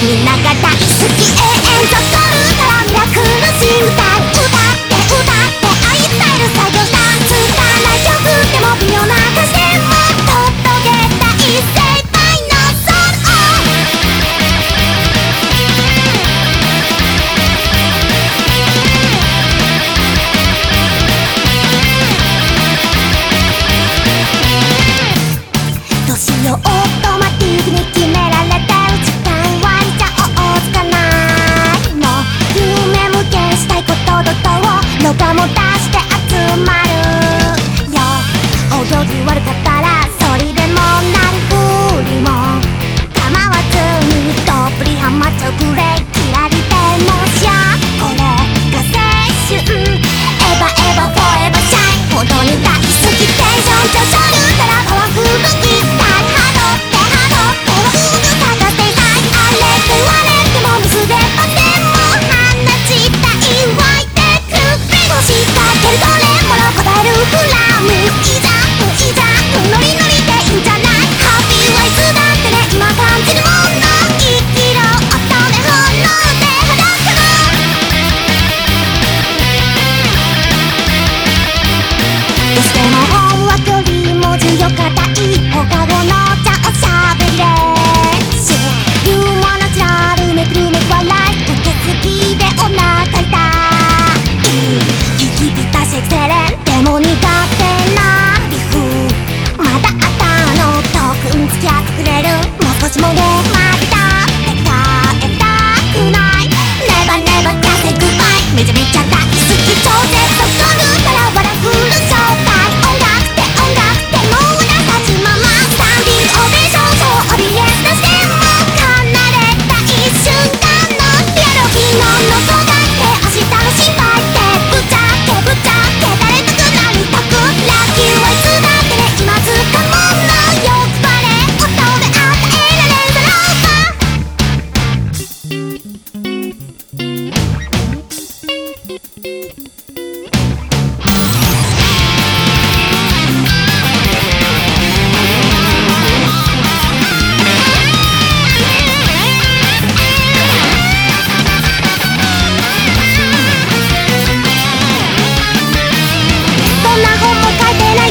みんなが大好き永遠と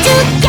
10件